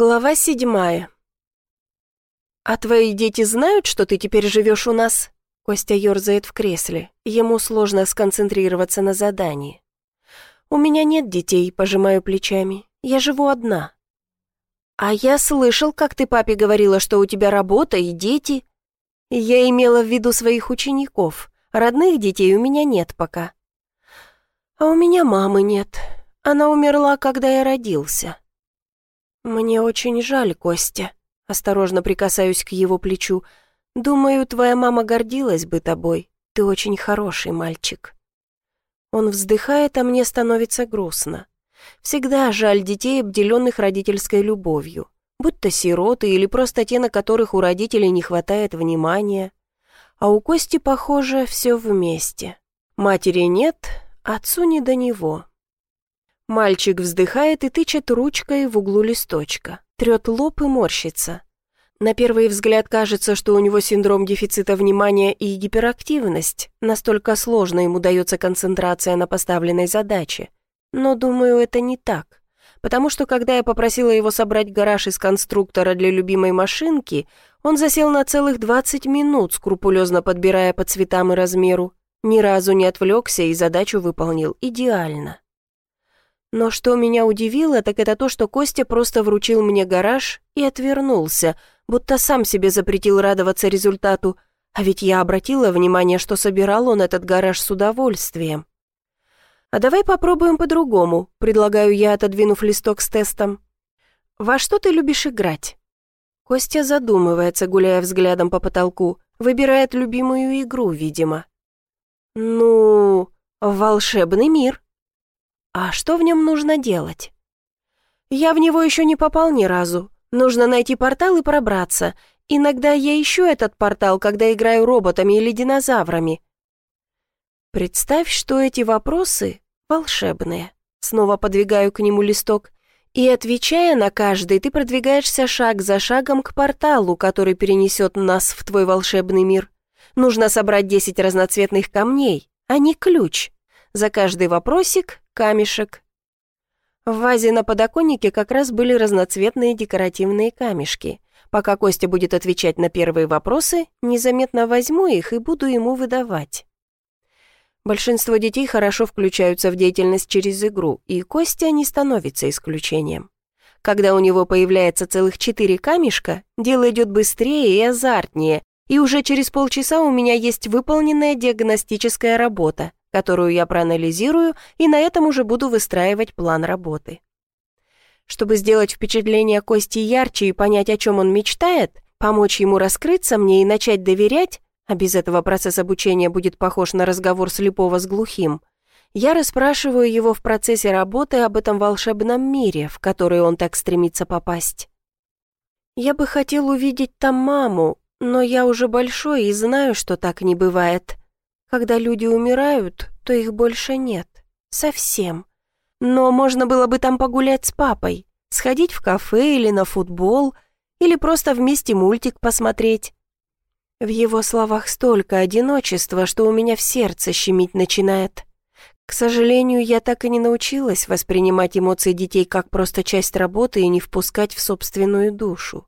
Глава седьмая. «А твои дети знают, что ты теперь живешь у нас?» Костя ерзает в кресле. Ему сложно сконцентрироваться на задании. «У меня нет детей», — пожимаю плечами. «Я живу одна». «А я слышал, как ты папе говорила, что у тебя работа и дети». Я имела в виду своих учеников. Родных детей у меня нет пока. А у меня мамы нет. Она умерла, когда я родился. «Мне очень жаль, Костя», — осторожно прикасаюсь к его плечу. «Думаю, твоя мама гордилась бы тобой. Ты очень хороший мальчик». Он вздыхает, а мне становится грустно. Всегда жаль детей, обделенных родительской любовью. Будь то сироты или просто те, на которых у родителей не хватает внимания. А у Кости, похоже, все вместе. Матери нет, отцу не до него. Мальчик вздыхает и тычет ручкой в углу листочка, трет лоб и морщится. На первый взгляд кажется, что у него синдром дефицита внимания и гиперактивность. Настолько сложно ему дается концентрация на поставленной задаче. Но, думаю, это не так. Потому что, когда я попросила его собрать гараж из конструктора для любимой машинки, он засел на целых 20 минут, скрупулезно подбирая по цветам и размеру. Ни разу не отвлекся и задачу выполнил идеально. Но что меня удивило, так это то, что Костя просто вручил мне гараж и отвернулся, будто сам себе запретил радоваться результату, а ведь я обратила внимание, что собирал он этот гараж с удовольствием. «А давай попробуем по-другому», — предлагаю я, отодвинув листок с тестом. «Во что ты любишь играть?» Костя задумывается, гуляя взглядом по потолку, выбирает любимую игру, видимо. «Ну, волшебный мир», а что в нем нужно делать? Я в него еще не попал ни разу. Нужно найти портал и пробраться. Иногда я ищу этот портал, когда играю роботами или динозаврами. Представь, что эти вопросы волшебные. Снова подвигаю к нему листок. И отвечая на каждый, ты продвигаешься шаг за шагом к порталу, который перенесет нас в твой волшебный мир. Нужно собрать 10 разноцветных камней, а не ключ. За каждый вопросик камешек. В вазе на подоконнике как раз были разноцветные декоративные камешки. Пока Костя будет отвечать на первые вопросы, незаметно возьму их и буду ему выдавать. Большинство детей хорошо включаются в деятельность через игру, и Костя не становится исключением. Когда у него появляется целых четыре камешка, дело идет быстрее и азартнее, и уже через полчаса у меня есть выполненная диагностическая работа, которую я проанализирую, и на этом уже буду выстраивать план работы. Чтобы сделать впечатление Кости ярче и понять, о чем он мечтает, помочь ему раскрыться мне и начать доверять, а без этого процесс обучения будет похож на разговор слепого с глухим, я расспрашиваю его в процессе работы об этом волшебном мире, в который он так стремится попасть. Я бы хотел увидеть там маму, но я уже большой и знаю, что так не бывает. Когда люди умирают, то их больше нет. Совсем. Но можно было бы там погулять с папой, сходить в кафе или на футбол, или просто вместе мультик посмотреть. В его словах столько одиночества, что у меня в сердце щемить начинает. К сожалению, я так и не научилась воспринимать эмоции детей как просто часть работы и не впускать в собственную душу.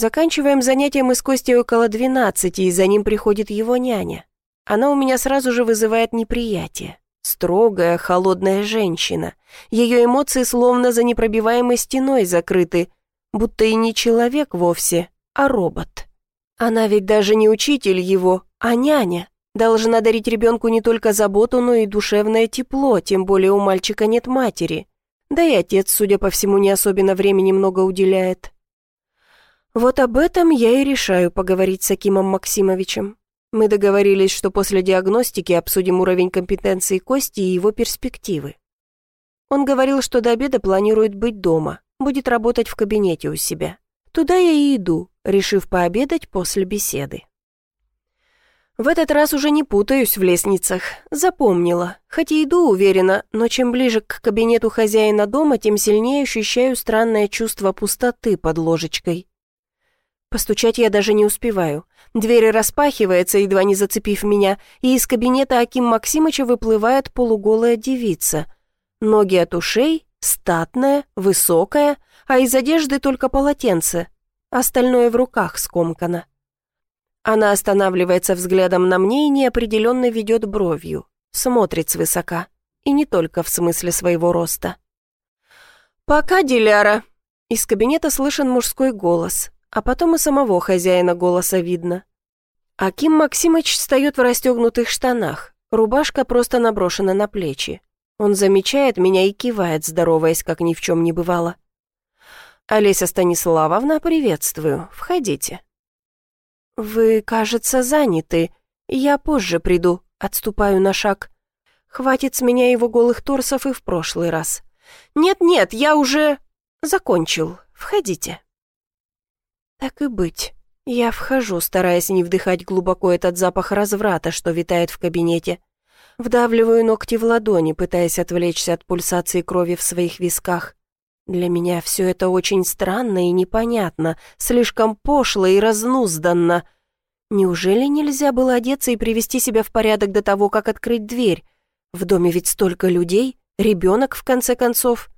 Заканчиваем занятие мы с Костей около двенадцати, и за ним приходит его няня. Она у меня сразу же вызывает неприятие. Строгая, холодная женщина. Ее эмоции словно за непробиваемой стеной закрыты, будто и не человек вовсе, а робот. Она ведь даже не учитель его, а няня. Должна дарить ребенку не только заботу, но и душевное тепло, тем более у мальчика нет матери. Да и отец, судя по всему, не особенно времени много уделяет. Вот об этом я и решаю поговорить с Акимом Максимовичем. Мы договорились, что после диагностики обсудим уровень компетенции Кости и его перспективы. Он говорил, что до обеда планирует быть дома, будет работать в кабинете у себя. Туда я и иду, решив пообедать после беседы. В этот раз уже не путаюсь в лестницах. Запомнила. Хоть и иду уверенно, но чем ближе к кабинету хозяина дома, тем сильнее ощущаю странное чувство пустоты под ложечкой. Постучать я даже не успеваю. Дверь распахивается, едва не зацепив меня, и из кабинета Аким Максимыча выплывает полуголая девица. Ноги от ушей, статная, высокая, а из одежды только полотенце, остальное в руках скомкано. Она останавливается взглядом на мне и неопределенно ведет бровью, смотрит свысока, и не только в смысле своего роста. «Пока, Диляра!» Из кабинета слышен мужской голос, а потом и самого хозяина голоса видно. Аким Максимыч встает в расстегнутых штанах, рубашка просто наброшена на плечи. Он замечает меня и кивает, здороваясь, как ни в чем не бывало. «Олеся Станиславовна, приветствую. Входите». «Вы, кажется, заняты. Я позже приду», — отступаю на шаг. Хватит с меня его голых торсов и в прошлый раз. «Нет-нет, я уже...» «Закончил. Входите». Так и быть. Я вхожу, стараясь не вдыхать глубоко этот запах разврата, что витает в кабинете. Вдавливаю ногти в ладони, пытаясь отвлечься от пульсации крови в своих висках. Для меня все это очень странно и непонятно, слишком пошло и разнузданно. Неужели нельзя было одеться и привести себя в порядок до того, как открыть дверь? В доме ведь столько людей, ребенок, в конце концов.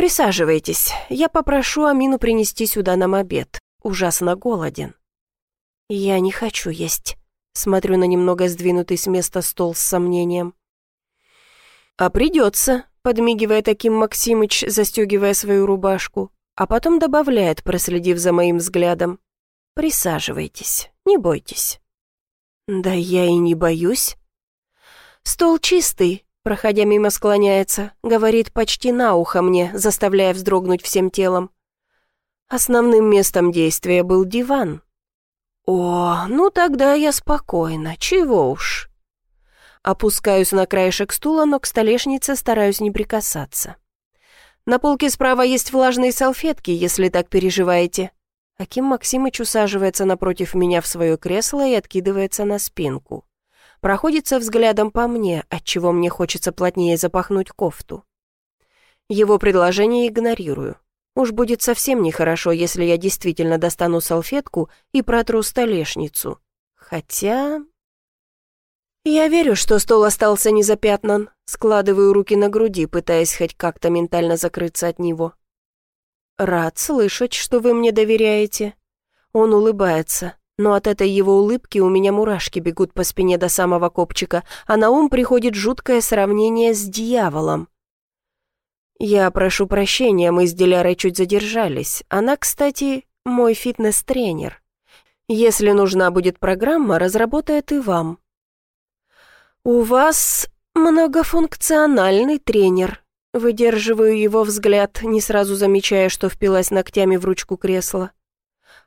Присаживайтесь, я попрошу Амину принести сюда нам обед. Ужасно голоден. Я не хочу есть. Смотрю на немного сдвинутый с места стол с сомнением. А придется, подмигивая таким Максимыч, застегивая свою рубашку, а потом добавляет, проследив за моим взглядом. Присаживайтесь, не бойтесь. Да я и не боюсь. «Стол чистый», проходя мимо склоняется, говорит почти на ухо мне, заставляя вздрогнуть всем телом. Основным местом действия был диван. «О, ну тогда я спокойна, чего уж». Опускаюсь на краешек стула, но к столешнице стараюсь не прикасаться. На полке справа есть влажные салфетки, если так переживаете. Аким Максимыч усаживается напротив меня в свое кресло и откидывается на спинку проходится взглядом по мне, отчего мне хочется плотнее запахнуть кофту. Его предложение игнорирую. Уж будет совсем нехорошо, если я действительно достану салфетку и протру столешницу. Хотя... Я верю, что стол остался незапятнан, складываю руки на груди, пытаясь хоть как-то ментально закрыться от него. Рад слышать, что вы мне доверяете. Он улыбается, но от этой его улыбки у меня мурашки бегут по спине до самого копчика, а на ум приходит жуткое сравнение с дьяволом. Я прошу прощения, мы с Дилярой чуть задержались. Она, кстати, мой фитнес-тренер. Если нужна будет программа, разработает и вам. У вас многофункциональный тренер. Выдерживаю его взгляд, не сразу замечая, что впилась ногтями в ручку кресла.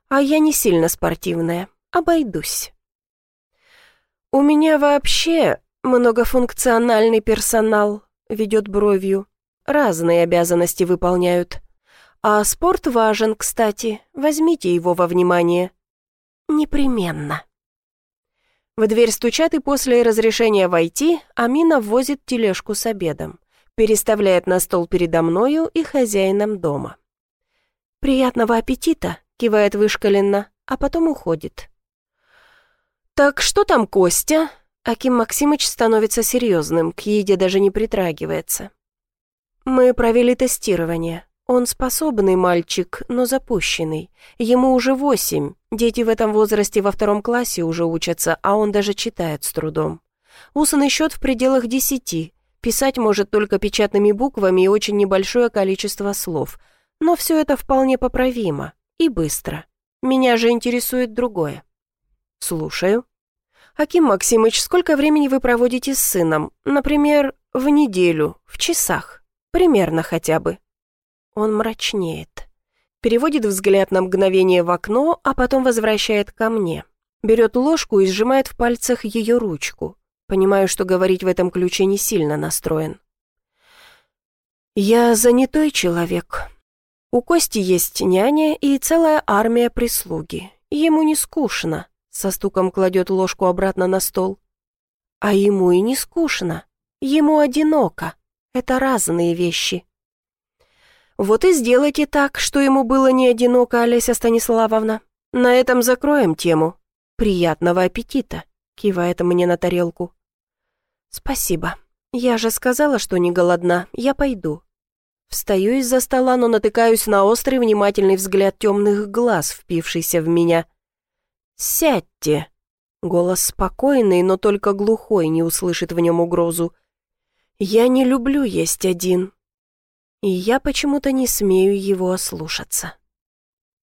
А я не сильно спортивная, обойдусь. У меня вообще многофункциональный персонал, ведет бровью. Разные обязанности выполняют. А спорт важен, кстати, возьмите его во внимание. Непременно. В дверь стучат, и после разрешения войти Амина ввозит тележку с обедом, переставляет на стол передо мною и хозяином дома. «Приятного аппетита!» Кивает вышкаленно, а потом уходит. «Так что там Костя?» Аким Максимыч становится серьезным, к еде даже не притрагивается. «Мы провели тестирование. Он способный мальчик, но запущенный. Ему уже восемь. Дети в этом возрасте во втором классе уже учатся, а он даже читает с трудом. Усанный счет в пределах десяти. Писать может только печатными буквами и очень небольшое количество слов. Но все это вполне поправимо. И быстро. Меня же интересует другое. Слушаю. Аким Максимыч, сколько времени вы проводите с сыном? Например, в неделю, в часах. Примерно хотя бы. Он мрачнеет. Переводит взгляд на мгновение в окно, а потом возвращает ко мне. Берет ложку и сжимает в пальцах ее ручку. Понимаю, что говорить в этом ключе не сильно настроен. «Я занятой человек. У Кости есть няня и целая армия прислуги. Ему не скучно. Со стуком кладет ложку обратно на стол. А ему и не скучно. Ему одиноко. Это разные вещи. Вот и сделайте так, что ему было не одиноко, Олеся Станиславовна. На этом закроем тему. Приятного аппетита, кивает мне на тарелку. Спасибо. Я же сказала, что не голодна. Я пойду. Встаю из-за стола, но натыкаюсь на острый внимательный взгляд темных глаз, впившийся в меня. «Сядьте!» Голос спокойный, но только глухой не услышит в нем угрозу. «Я не люблю есть один, и я почему-то не смею его ослушаться».